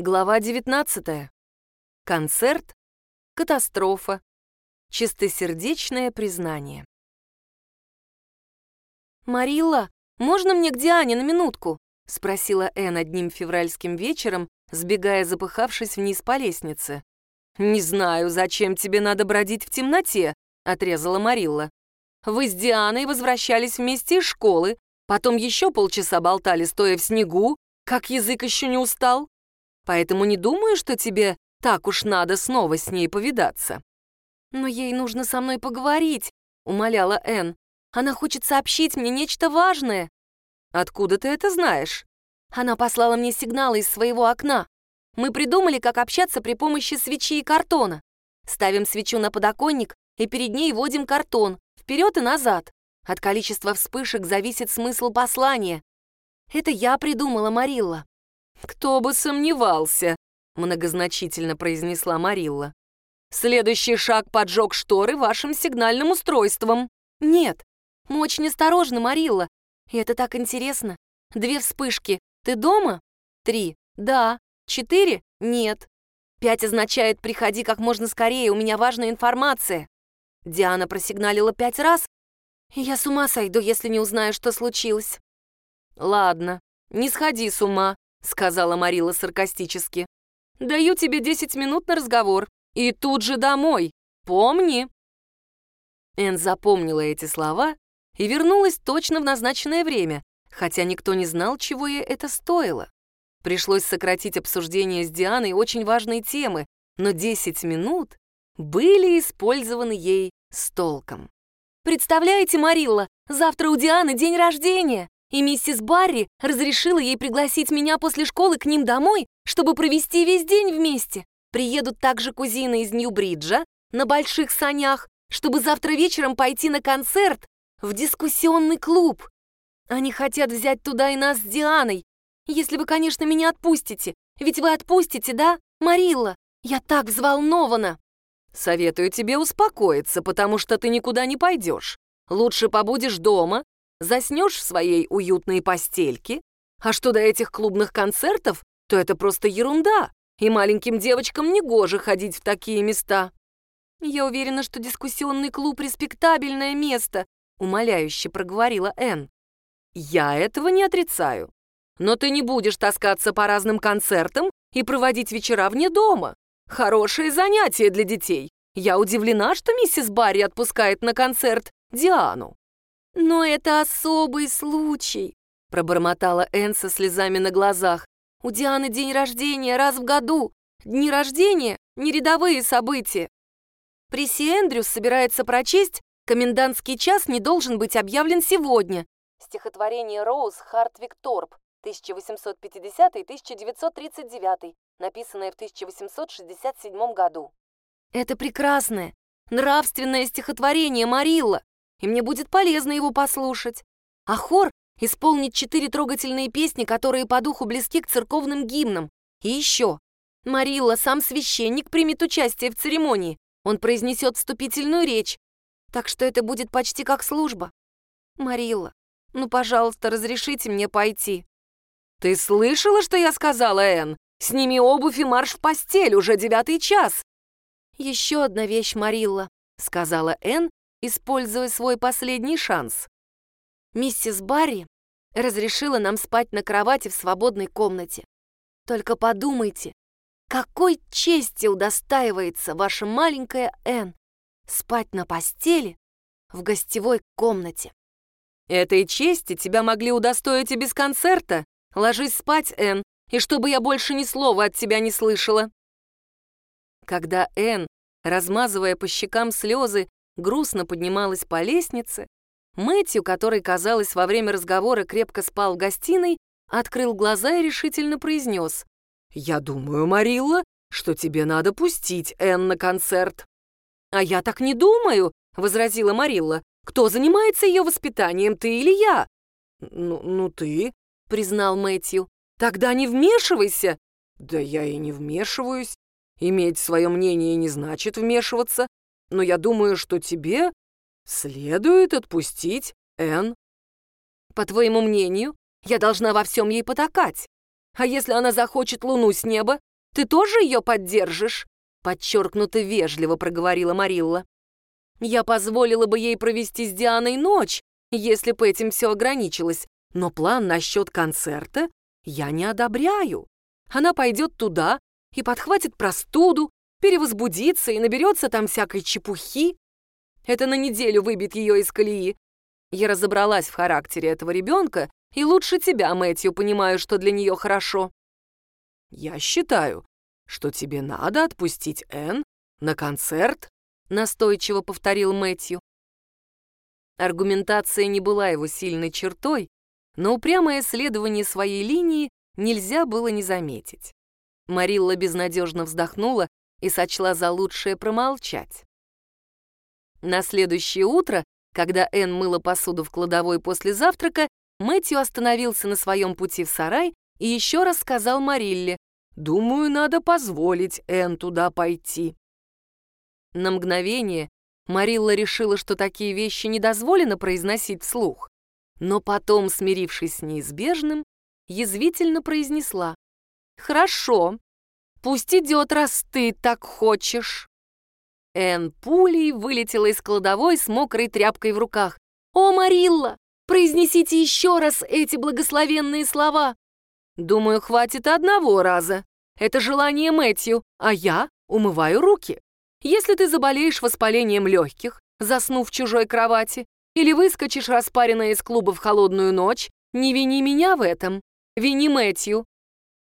Глава 19. Концерт. Катастрофа. Чистосердечное признание. «Марилла, можно мне к Диане на минутку?» — спросила Энн одним февральским вечером, сбегая, запыхавшись вниз по лестнице. «Не знаю, зачем тебе надо бродить в темноте», — отрезала Марилла. «Вы с Дианой возвращались вместе из школы, потом еще полчаса болтали, стоя в снегу, как язык еще не устал поэтому не думаю, что тебе так уж надо снова с ней повидаться». «Но ей нужно со мной поговорить», — умоляла Энн. «Она хочет сообщить мне нечто важное». «Откуда ты это знаешь?» Она послала мне сигналы из своего окна. Мы придумали, как общаться при помощи свечи и картона. Ставим свечу на подоконник и перед ней водим картон, вперед и назад. От количества вспышек зависит смысл послания. Это я придумала, Марилла. «Кто бы сомневался», — многозначительно произнесла Марилла. «Следующий шаг — поджог шторы вашим сигнальным устройством». «Нет, мы очень осторожны, Марилла. И это так интересно. Две вспышки. Ты дома? Три. Да. Четыре? Нет. Пять означает «приходи как можно скорее, у меня важная информация». Диана просигналила пять раз, и я с ума сойду, если не узнаю, что случилось. «Ладно, не сходи с ума», — сказала Марила саркастически. «Даю тебе десять минут на разговор. И тут же домой. Помни!» Эн запомнила эти слова и вернулась точно в назначенное время, хотя никто не знал, чего ей это стоило. Пришлось сократить обсуждение с Дианой очень важной темы, но 10 минут были использованы ей с толком. «Представляете, Марилла, завтра у Дианы день рождения!» И миссис Барри разрешила ей пригласить меня после школы к ним домой, чтобы провести весь день вместе. Приедут также кузины из Нью-Бриджа на больших санях, чтобы завтра вечером пойти на концерт в дискуссионный клуб. Они хотят взять туда и нас с Дианой, если вы, конечно, меня отпустите. Ведь вы отпустите, да, Марилла? Я так взволнована. Советую тебе успокоиться, потому что ты никуда не пойдешь. Лучше побудешь дома, заснешь в своей уютной постельке, а что до этих клубных концертов, то это просто ерунда, и маленьким девочкам не гоже ходить в такие места. Я уверена, что дискуссионный клуб — респектабельное место, умоляюще проговорила Энн. Я этого не отрицаю. Но ты не будешь таскаться по разным концертам и проводить вечера вне дома. Хорошее занятие для детей. Я удивлена, что миссис Барри отпускает на концерт Диану. «Но это особый случай», — пробормотала Энн со слезами на глазах. «У Дианы день рождения раз в году. Дни рождения — не рядовые события. Приси Эндрюс собирается прочесть «Комендантский час не должен быть объявлен сегодня». Стихотворение Роуз Хартвик Торп, 1850-1939, написанное в 1867 году. Это прекрасное, нравственное стихотворение Марилла и мне будет полезно его послушать. А хор исполнит четыре трогательные песни, которые по духу близки к церковным гимнам. И еще. Марилла, сам священник, примет участие в церемонии. Он произнесет вступительную речь. Так что это будет почти как служба. Марилла, ну, пожалуйста, разрешите мне пойти. Ты слышала, что я сказала, Энн? Сними обувь и марш в постель, уже девятый час. Еще одна вещь, Марилла, сказала Энн используя свой последний шанс. Миссис Барри разрешила нам спать на кровати в свободной комнате. Только подумайте, какой чести удостаивается ваша маленькая Энн спать на постели в гостевой комнате. Этой чести тебя могли удостоить и без концерта. Ложись спать, Энн, и чтобы я больше ни слова от тебя не слышала. Когда Энн, размазывая по щекам слезы, грустно поднималась по лестнице, Мэтью, который, казалось, во время разговора крепко спал в гостиной, открыл глаза и решительно произнес. «Я думаю, Марилла, что тебе надо пустить Энн на концерт». «А я так не думаю», — возразила Марилла. «Кто занимается ее воспитанием, ты или я?» «Ну, ну ты», — признал Мэтью. «Тогда не вмешивайся». «Да я и не вмешиваюсь. Иметь свое мнение не значит вмешиваться но я думаю, что тебе следует отпустить Энн. По твоему мнению, я должна во всем ей потакать. А если она захочет луну с неба, Ты тоже ее поддержишь?» Подчеркнуто вежливо проговорила Марилла. «Я позволила бы ей провести с Дианой ночь, если бы этим все ограничилось, но план насчет концерта я не одобряю. Она пойдет туда и подхватит простуду, перевозбудится и наберется там всякой чепухи. Это на неделю выбит ее из колеи. Я разобралась в характере этого ребенка и лучше тебя, Мэтью, понимаю, что для нее хорошо. Я считаю, что тебе надо отпустить Энн на концерт, настойчиво повторил Мэтью. Аргументация не была его сильной чертой, но упрямое следование своей линии нельзя было не заметить. Марилла безнадежно вздохнула и сочла за лучшее промолчать. На следующее утро, когда Энн мыла посуду в кладовой после завтрака, Мэтью остановился на своем пути в сарай и еще раз сказал Марилле, «Думаю, надо позволить Энн туда пойти». На мгновение Марилла решила, что такие вещи не дозволено произносить вслух но потом, смирившись с неизбежным, язвительно произнесла. «Хорошо, пусть идет, раз ты так хочешь». Энн пулей вылетела из кладовой с мокрой тряпкой в руках. «О, Марилла, произнесите еще раз эти благословенные слова!» «Думаю, хватит одного раза. Это желание Мэтью, а я умываю руки. Если ты заболеешь воспалением легких, заснув в чужой кровати, или выскочишь распаренная из клуба в холодную ночь, не вини меня в этом, вини Мэтью.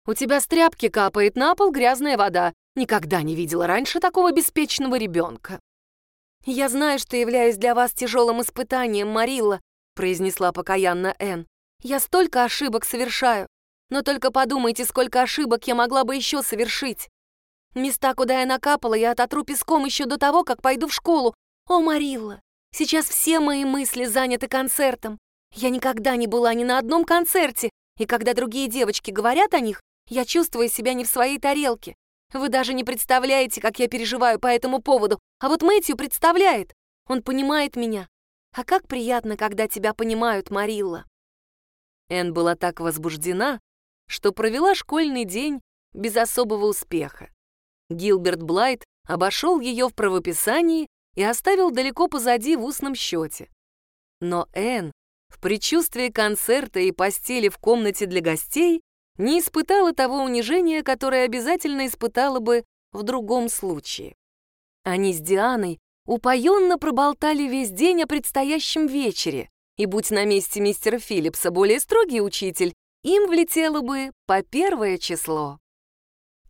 У тебя с тряпки капает на пол грязная вода. Никогда не видела раньше такого беспечного ребенка. «Я знаю, что являюсь для вас тяжелым испытанием, Марилла», произнесла покаянно Энн. «Я столько ошибок совершаю. Но только подумайте, сколько ошибок я могла бы еще совершить. Места, куда я накапала, я ототру песком еще до того, как пойду в школу. О, Марилла, Сейчас все мои мысли заняты концертом. Я никогда не была ни на одном концерте, и когда другие девочки говорят о них, я чувствую себя не в своей тарелке. Вы даже не представляете, как я переживаю по этому поводу, а вот Мэтью представляет. Он понимает меня. А как приятно, когда тебя понимают, Марилла. Энн была так возбуждена, что провела школьный день без особого успеха. Гилберт Блайт обошел ее в правописании и оставил далеко позади в устном счете. Но Энн в предчувствии концерта и постели в комнате для гостей не испытала того унижения, которое обязательно испытала бы в другом случае. Они с Дианой упоенно проболтали весь день о предстоящем вечере, и будь на месте мистера Филлипса более строгий учитель, им влетело бы по первое число.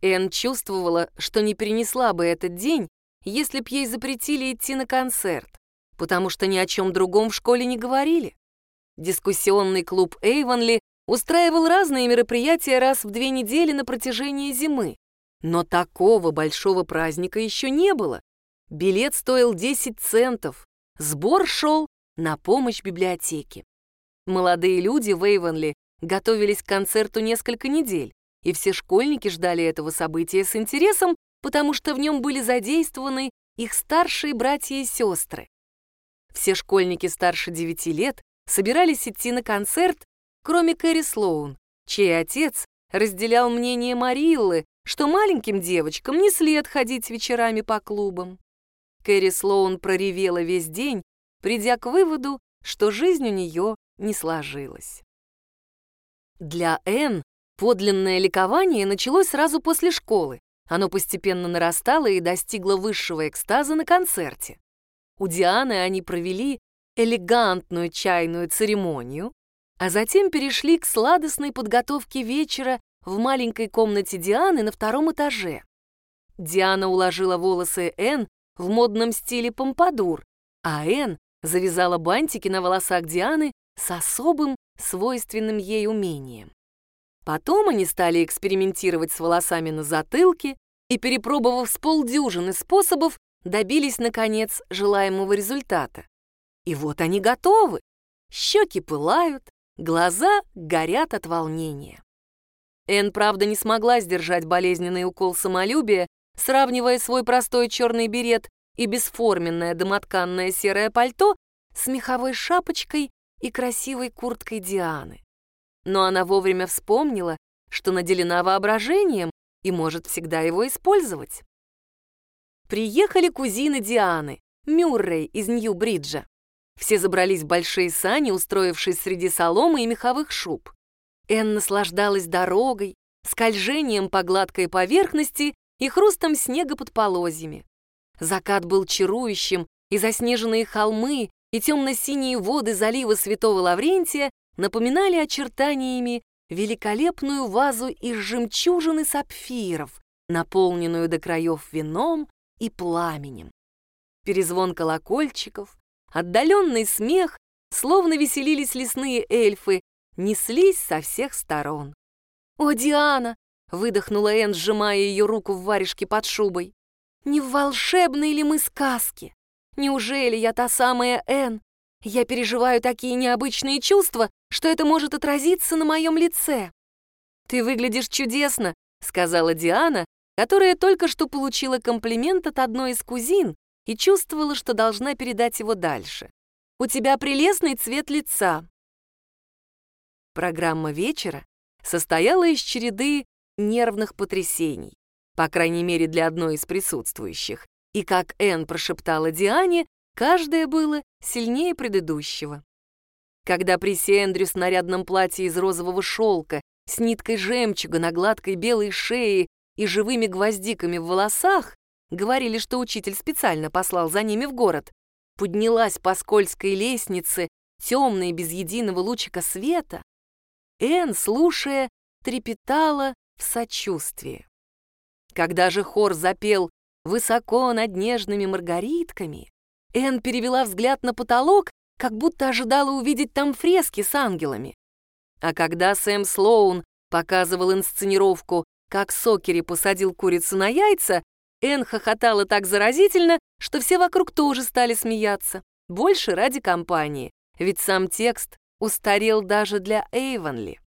Энн чувствовала, что не перенесла бы этот день, если б ей запретили идти на концерт, потому что ни о чем другом в школе не говорили. Дискуссионный клуб Эйвонли устраивал разные мероприятия раз в две недели на протяжении зимы. Но такого большого праздника еще не было. Билет стоил 10 центов. Сбор шел на помощь библиотеке. Молодые люди в Эйвонли готовились к концерту несколько недель, и все школьники ждали этого события с интересом, потому что в нем были задействованы их старшие братья и сестры. Все школьники старше 9 лет собирались идти на концерт, кроме Кэрри Слоун, чей отец разделял мнение Мариллы, что маленьким девочкам не след ходить вечерами по клубам. Кэрри Слоун проревела весь день, придя к выводу, что жизнь у нее не сложилась. Для Энн подлинное ликование началось сразу после школы. Оно постепенно нарастало и достигло высшего экстаза на концерте. У Дианы они провели элегантную чайную церемонию, а затем перешли к сладостной подготовке вечера в маленькой комнате Дианы на втором этаже. Диана уложила волосы Энн в модном стиле помпадур, а Энн завязала бантики на волосах Дианы с особым, свойственным ей умением. Потом они стали экспериментировать с волосами на затылке и, перепробовав с полдюжины способов, добились, наконец, желаемого результата. И вот они готовы. Щеки пылают, глаза горят от волнения. Эн, правда, не смогла сдержать болезненный укол самолюбия, сравнивая свой простой черный берет и бесформенное домотканное серое пальто с меховой шапочкой и красивой курткой Дианы но она вовремя вспомнила, что наделена воображением и может всегда его использовать. Приехали кузины Дианы, Мюррей из Нью-Бриджа. Все забрались в большие сани, устроившись среди соломы и меховых шуб. Энн наслаждалась дорогой, скольжением по гладкой поверхности и хрустом снега под полозьями. Закат был чарующим, и заснеженные холмы и темно-синие воды залива Святого Лаврентия напоминали очертаниями великолепную вазу из жемчужин и сапфиров, наполненную до краев вином и пламенем. Перезвон колокольчиков, отдаленный смех, словно веселились лесные эльфы, неслись со всех сторон. «О, Диана!» — выдохнула Энн, сжимая ее руку в варежке под шубой. «Не в волшебной ли мы сказке? Неужели я та самая Энн? Я переживаю такие необычные чувства, что это может отразиться на моем лице». «Ты выглядишь чудесно», — сказала Диана, которая только что получила комплимент от одной из кузин и чувствовала, что должна передать его дальше. «У тебя прелестный цвет лица». Программа вечера состояла из череды нервных потрясений, по крайней мере для одной из присутствующих, и, как Энн прошептала Диане, каждое было сильнее предыдущего. Когда Приси Эндрюс в нарядном платье из розового шелка с ниткой жемчуга на гладкой белой шее и живыми гвоздиками в волосах, говорили, что учитель специально послал за ними в город, поднялась по скользкой лестнице, темной без единого лучика света, Энн, слушая, трепетала в сочувствии. Когда же хор запел «Высоко над нежными маргаритками», Энн перевела взгляд на потолок, как будто ожидала увидеть там фрески с ангелами. А когда Сэм Слоун показывал инсценировку «Как Сокери посадил курицу на яйца», Энн хохотала так заразительно, что все вокруг тоже стали смеяться. Больше ради компании, ведь сам текст устарел даже для Эйвонли.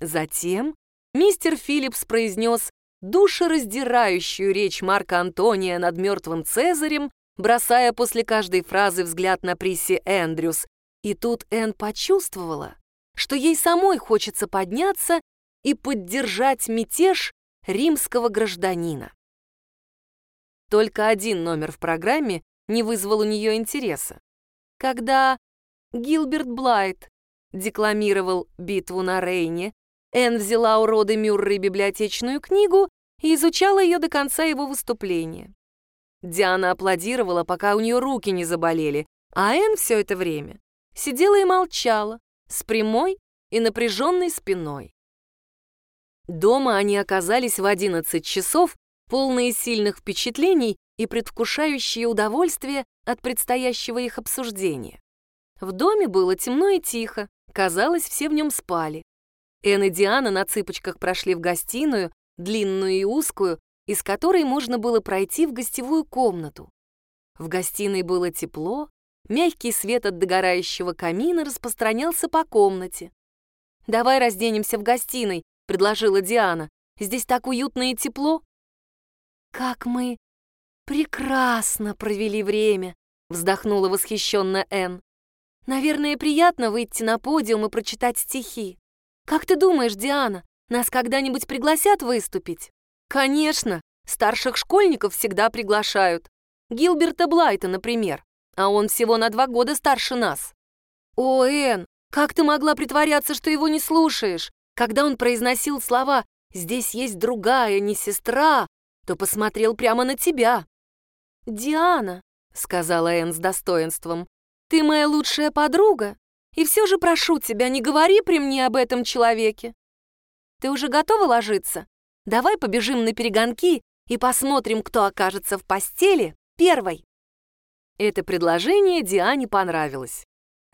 Затем мистер Филлипс произнес душераздирающую речь Марка Антония над мертвым Цезарем, бросая после каждой фразы взгляд на Присси Эндрюс. И тут Энн почувствовала, что ей самой хочется подняться и поддержать мятеж римского гражданина. Только один номер в программе не вызвал у нее интереса. Когда Гилберт Блайт декламировал «Битву на Рейне», Энн взяла у Роды Мюррей библиотечную книгу и изучала ее до конца его выступления. Диана аплодировала, пока у нее руки не заболели, а Энн все это время сидела и молчала, с прямой и напряженной спиной. Дома они оказались в 11 часов, полные сильных впечатлений и предвкушающие удовольствие от предстоящего их обсуждения. В доме было темно и тихо, казалось, все в нем спали. Эн и Диана на цыпочках прошли в гостиную, длинную и узкую, из которой можно было пройти в гостевую комнату. В гостиной было тепло, мягкий свет от догорающего камина распространялся по комнате. «Давай разденемся в гостиной», — предложила Диана. «Здесь так уютно и тепло». «Как мы прекрасно провели время», — вздохнула восхищенно Энн. Наверное, приятно выйти на подиум и прочитать стихи. Как ты думаешь, Диана, нас когда-нибудь пригласят выступить? Конечно, старших школьников всегда приглашают. Гилберта Блайта, например. А он всего на два года старше нас. О, Энн, как ты могла притворяться, что его не слушаешь? Когда он произносил слова «здесь есть другая, не сестра», то посмотрел прямо на тебя. «Диана», — сказала Энн с достоинством, ты моя лучшая подруга, и все же прошу тебя, не говори при мне об этом человеке. Ты уже готова ложиться? Давай побежим на перегонки и посмотрим, кто окажется в постели первой. Это предложение Диане понравилось.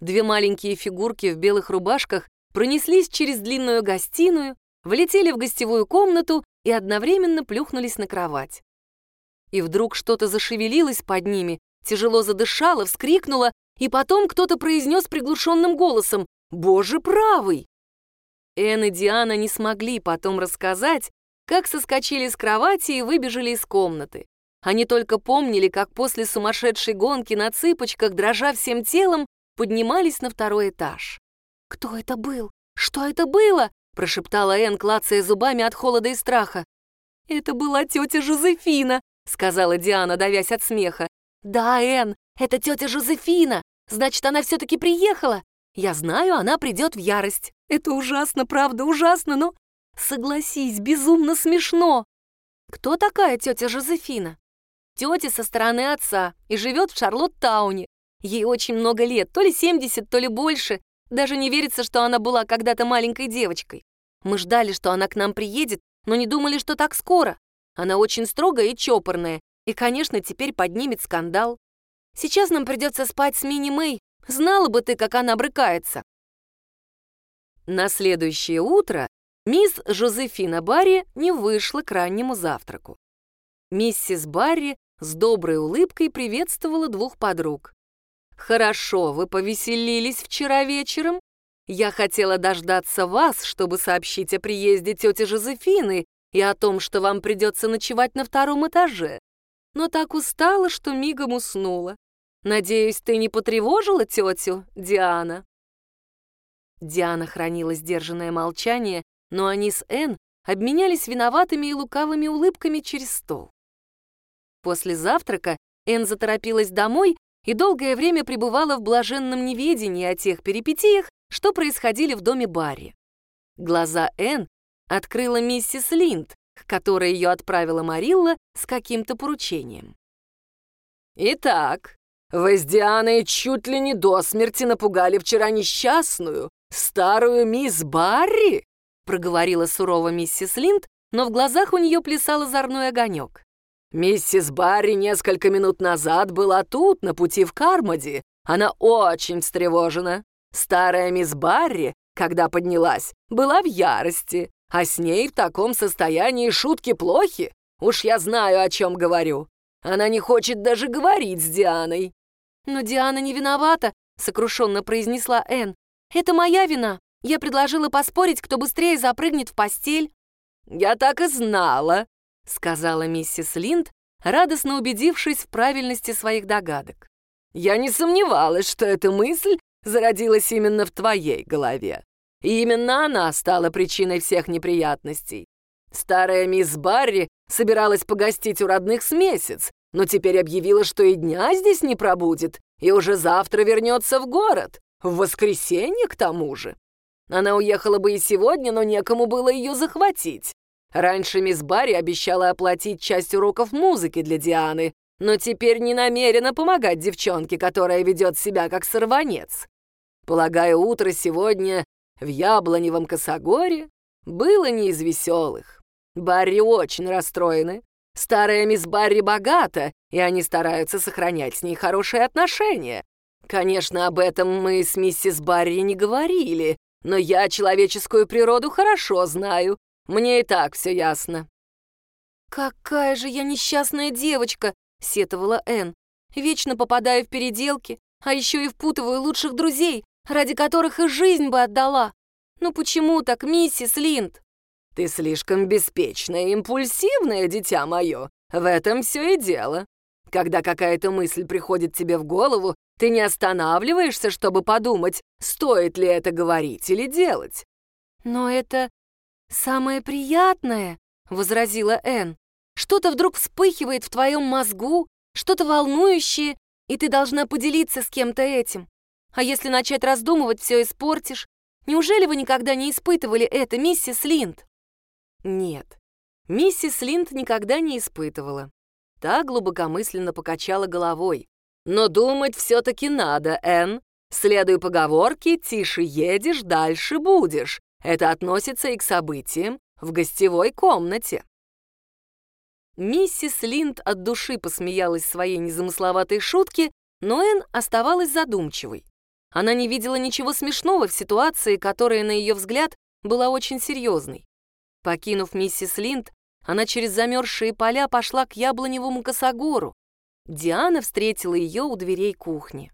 Две маленькие фигурки в белых рубашках пронеслись через длинную гостиную, влетели в гостевую комнату и одновременно плюхнулись на кровать. И вдруг что-то зашевелилось под ними, тяжело задышало, вскрикнуло и потом кто-то произнес приглушенным голосом «Боже правый!». Энн и Диана не смогли потом рассказать, как соскочили с кровати и выбежали из комнаты. Они только помнили, как после сумасшедшей гонки на цыпочках, дрожа всем телом, поднимались на второй этаж. «Кто это был? Что это было?» — прошептала Энн, клацая зубами от холода и страха. «Это была тетя Жозефина», — сказала Диана, давясь от смеха. «Да, Энн, это тетя Жозефина. Значит, она все-таки приехала. Я знаю, она придет в ярость. Это ужасно, правда, ужасно, но... Согласись, безумно смешно. Кто такая тетя Жозефина? Тетя со стороны отца и живет в Шарлотт-тауне. Ей очень много лет, то ли 70, то ли больше. Даже не верится, что она была когда-то маленькой девочкой. Мы ждали, что она к нам приедет, но не думали, что так скоро. Она очень строгая и чопорная, и, конечно, теперь поднимет скандал. Сейчас нам придется спать с Мини Мэй. Знала бы ты, как она брыкается. На следующее утро мисс Жозефина Барри не вышла к раннему завтраку. Миссис Барри с доброй улыбкой приветствовала двух подруг. «Хорошо, вы повеселились вчера вечером. Я хотела дождаться вас, чтобы сообщить о приезде тети Жозефины и о том, что вам придется ночевать на втором этаже. Но так устала, что мигом уснула. Надеюсь, ты не потревожила тетю, Диана?» Диана хранила сдержанное молчание, но они с Энн обменялись виноватыми и лукавыми улыбками через стол. После завтрака Энн заторопилась домой и долгое время пребывала в блаженном неведении о тех перипетиях, что происходили в доме Барри. Глаза Энн открыла миссис Линд, к которой ее отправила Марилла с каким-то поручением. «Итак, вы с Дианой чуть ли не до смерти напугали вчера несчастную, старую мисс Барри?» проговорила сурово миссис Линд, но в глазах у нее плясал озорной огонек. Миссис Барри несколько минут назад была тут, на пути в Кармоди. Она очень встревожена. Старая мисс Барри, когда поднялась, была в ярости, а с ней в таком состоянии шутки плохи. Уж я знаю, о чем говорю. Она не хочет даже говорить с Дианой. «Но Диана не виновата», — сокрушенно произнесла Энн. «Это моя вина. Я предложила поспорить, кто быстрее запрыгнет в постель». «Я так и знала», — сказала миссис Линд, радостно убедившись в правильности своих догадок. «Я не сомневалась, что эта мысль зародилась именно в твоей голове. И именно она стала причиной всех неприятностей. Старая мисс Барри собиралась погостить у родных с месяц, но теперь объявила, что и дня здесь не пробудет, и уже завтра вернется в город, в воскресенье к тому же. Она уехала бы и сегодня, но некому было ее захватить. Раньше мисс Барри обещала оплатить часть уроков музыки для Дианы, но теперь не намерена помогать девчонке, которая ведет себя как сорванец. Полагаю, утро сегодня в Яблоневом косогоре было не из веселых. Барри очень расстроены. Старая мисс Барри богата, и они стараются сохранять с ней хорошие отношения. Конечно, об этом мы с миссис Барри не говорили, но я человеческую природу хорошо знаю мне и так все ясно». «Какая же я несчастная девочка!» — сетовала Энн. «Вечно попадаю в переделки, а еще и впутываю лучших друзей, ради которых и жизнь бы отдала. Ну почему так, миссис Линд?» «Ты слишком беспечная и импульсивная, дитя мое. В этом все и дело. Когда какая-то мысль приходит тебе в голову, ты не останавливаешься, чтобы подумать, стоит ли это говорить или делать. Но это «Самое приятное», — возразила Энн, «что-то вдруг вспыхивает в твоем мозгу, что-то волнующее, и ты должна поделиться с кем-то этим. А если начать раздумывать, все испортишь. Неужели вы никогда не испытывали это, миссис Линд?» Нет, миссис Линд никогда не испытывала. Та глубокомысленно покачала головой. «Но думать все-таки надо, Энн. Следуй поговорке «тише едешь, дальше будешь». Это относится и к событиям в гостевой комнате. Миссис Линд от души посмеялась своей незамысловатой шутке, но Энн оставалась задумчивой. Она не видела ничего смешного в ситуации, которая, на ее взгляд, была очень серьезной. Покинув миссис Линд, она через замерзшие поля пошла к яблоневому косогору. Диана встретила ее у дверей кухни.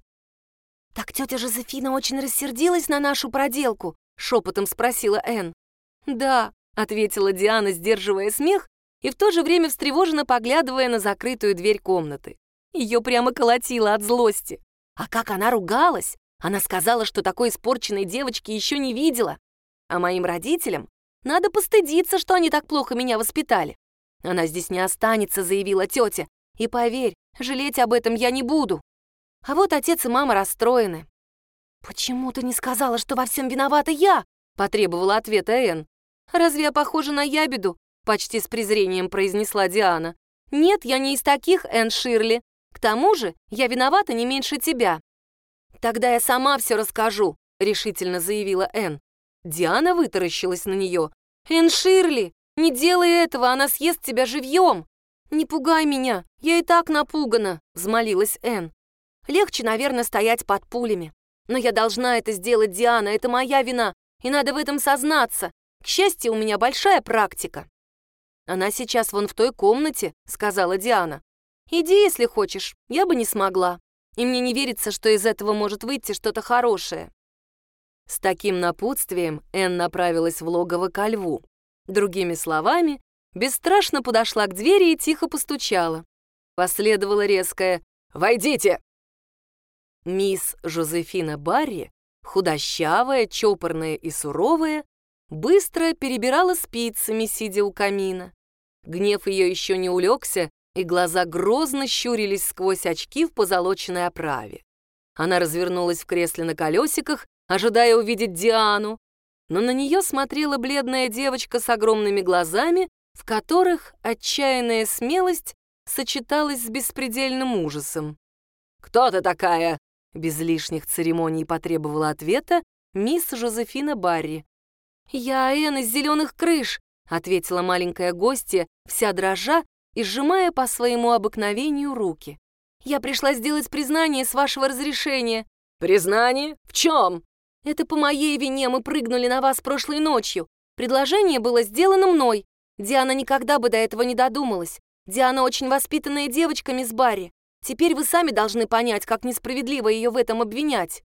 «Так тетя Жозефина очень рассердилась на нашу проделку», — шепотом спросила Энн. «Да», — ответила Диана, сдерживая смех и в то же время встревоженно поглядывая на закрытую дверь комнаты. Ее прямо колотило от злости. А как она ругалась! Она сказала, что такой испорченной девочки еще не видела. А моим родителям надо постыдиться, что они так плохо меня воспитали. Она здесь не останется, заявила тетя. И поверь, жалеть об этом я не буду. А вот отец и мама расстроены. «Почему ты не сказала, что во всем виновата я?» — потребовала ответа Энн. «Разве я похожа на ябеду?» — почти с презрением произнесла Диана. «Нет, я не из таких, Энн Ширли. К тому же я виновата не меньше тебя». «Тогда я сама все расскажу», — решительно заявила Энн. Диана вытаращилась на нее. «Энн Ширли, не делай этого, она съест тебя живьем!» «Не пугай меня, я и так напугана», — взмолилась Энн. «Легче, наверное, стоять под пулями. Но я должна это сделать, Диана, это моя вина, и надо в этом сознаться. К счастью, у меня большая практика». «Она сейчас вон в той комнате», — сказала Диана. «Иди, если хочешь, я бы не смогла. И мне не верится, что из этого может выйти что-то хорошее». С таким напутствием Энн направилась в логово ко льву. Другими словами, бесстрашно подошла к двери и тихо постучала. Последовало резкое «Войдите!». Мисс Жозефина Барри, худощавая, чопорная и суровая, быстро перебирала спицами, сидя у камина. Гнев ее еще не улегся, и глаза грозно щурились сквозь очки в позолоченной оправе. Она развернулась в кресле на колесиках, ожидая увидеть Диану, но на нее смотрела бледная девочка с огромными глазами, в которых отчаянная смелость сочеталась с беспредельным ужасом. «Кто ты такая?» — без лишних церемоний потребовала ответа мисс Жозефина Барри. «Я Энн из зеленых крыш», — ответила маленькая гостья, вся дрожа и сжимая по своему обыкновению руки. «Я пришла сделать признание с вашего разрешения». «Признание? В чем?» Это по моей вине мы прыгнули на вас прошлой ночью. Предложение было сделано мной. Диана никогда бы до этого не додумалась. Диана очень воспитанная девочка, мисс Барри. Теперь вы сами должны понять, как несправедливо ее в этом обвинять».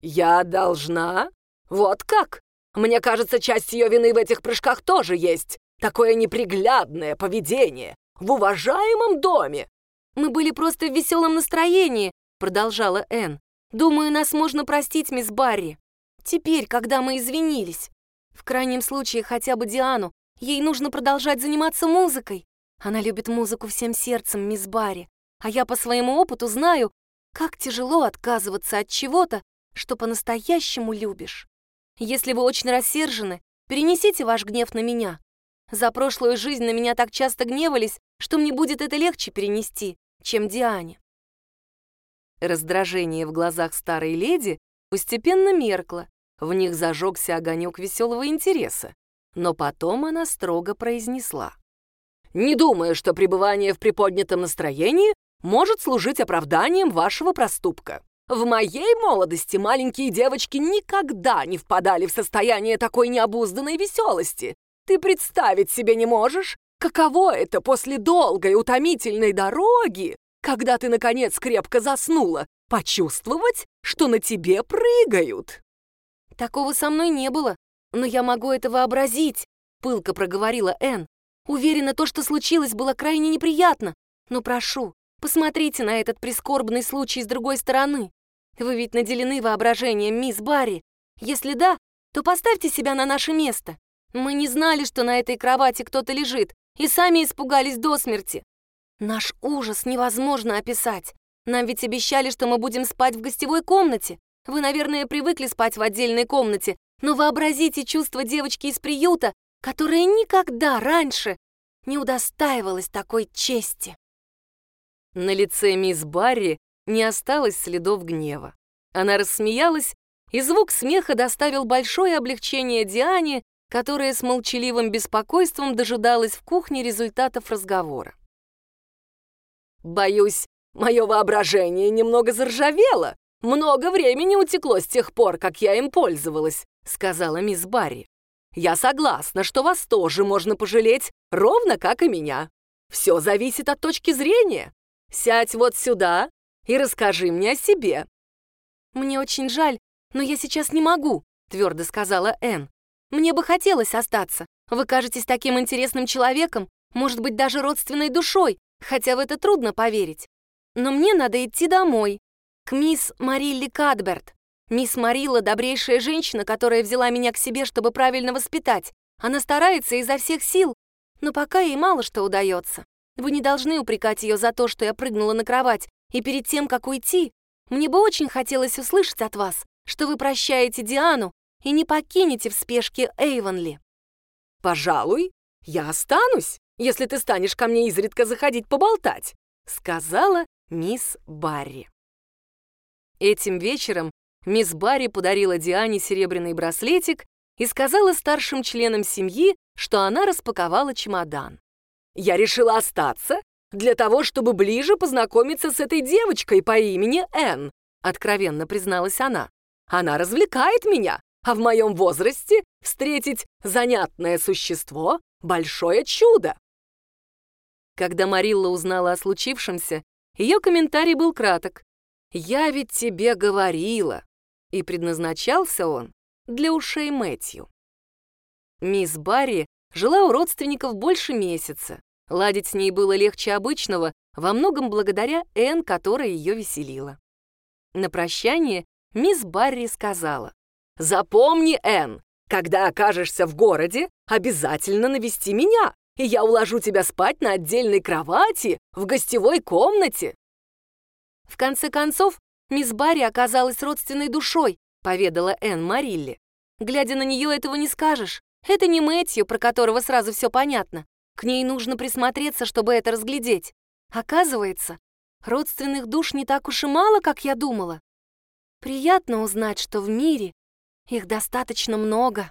«Я должна? Вот как? Мне кажется, часть ее вины в этих прыжках тоже есть. Такое неприглядное поведение в уважаемом доме». «Мы были просто в веселом настроении», — продолжала Энн. Думаю, нас можно простить, мисс Барри. Теперь, когда мы извинились. В крайнем случае, хотя бы Диану. Ей нужно продолжать заниматься музыкой. Она любит музыку всем сердцем, мисс Барри. А я по своему опыту знаю, как тяжело отказываться от чего-то, что по-настоящему любишь. Если вы очень рассержены, перенесите ваш гнев на меня. За прошлую жизнь на меня так часто гневались, что мне будет это легче перенести, чем Диане. Раздражение в глазах старой леди постепенно меркло, в них зажегся огонек веселого интереса. Но потом она строго произнесла. «Не думаю, что пребывание в приподнятом настроении может служить оправданием вашего проступка. В моей молодости маленькие девочки никогда не впадали в состояние такой необузданной веселости. Ты представить себе не можешь, каково это после долгой утомительной дороги когда ты, наконец, крепко заснула, почувствовать, что на тебе прыгают. Такого со мной не было, но я могу это вообразить, пылко проговорила Энн. Уверена, то, что случилось, было крайне неприятно, но прошу, посмотрите на этот прискорбный случай с другой стороны. Вы ведь наделены воображением, мисс Барри. Если да, то поставьте себя на наше место. Мы не знали, что на этой кровати кто-то лежит, и сами испугались до смерти. Наш ужас невозможно описать. Нам ведь обещали, что мы будем спать в гостевой комнате. Вы, наверное, привыкли спать в отдельной комнате, но вообразите чувство девочки из приюта, которая никогда раньше не удостаивалась такой чести. На лице мисс Барри не осталось следов гнева. Она рассмеялась, и звук смеха доставил большое облегчение Диане, которая с молчаливым беспокойством дожидалась в кухне результатов разговора. Боюсь, мое воображение немного заржавело. Много времени утекло с тех пор, как я им пользовалась», — сказала мисс Барри. «Я согласна, что вас тоже можно пожалеть, ровно как и меня. Все зависит от точки зрения. Сядь вот сюда и расскажи мне о себе». «Мне очень жаль, но я сейчас не могу», — твердо сказала Энн. «Мне бы хотелось остаться. Вы кажетесь таким интересным человеком, может быть, даже родственной душой, хотя в это трудно поверить. Но мне надо идти домой, к мисс Марилле Кадберт. Мисс Марилла — добрейшая женщина, которая взяла меня к себе, чтобы правильно воспитать. Она старается изо всех сил. но пока ей мало что удается. Вы не должны упрекать ее за то, что я прыгнула на кровать, и перед тем, как уйти, мне бы очень хотелось услышать от вас, что вы прощаете Диану и не покинете в спешке Эйвонли. «Пожалуй, я останусь, если ты станешь ко мне изредка заходить поболтать», сказала мисс Барри. Этим вечером мисс Барри подарила Диане серебряный браслетик и сказала старшим членам семьи, что она распаковала чемодан. «Я решила остаться для того, чтобы ближе познакомиться с этой девочкой по имени Энн», откровенно призналась она. «Она развлекает меня, а в моем возрасте встретить занятное существо — большое чудо». Когда Марилла узнала о случившемся, ее комментарий был краток. «Я ведь тебе говорила!» И предназначался он для ушей Мэтью. Мисс Барри жила у родственников больше месяца. Ладить с ней было легче обычного, во многом благодаря Энн, которая ее веселила. На прощание мисс Барри сказала, «Запомни, Энн, когда окажешься в городе, обязательно навести меня, и я уложу тебя спать на отдельной кровати в гостевой комнате». В конце концов, мисс Барри оказалась родственной душой, поведала Энн Марилле. Глядя на нее, этого не скажешь. Это не Мэтью, про которого сразу все понятно. К ней нужно присмотреться, чтобы это разглядеть. Оказывается, родственных душ не так уж и мало, как я думала. Приятно узнать, что в мире их достаточно много.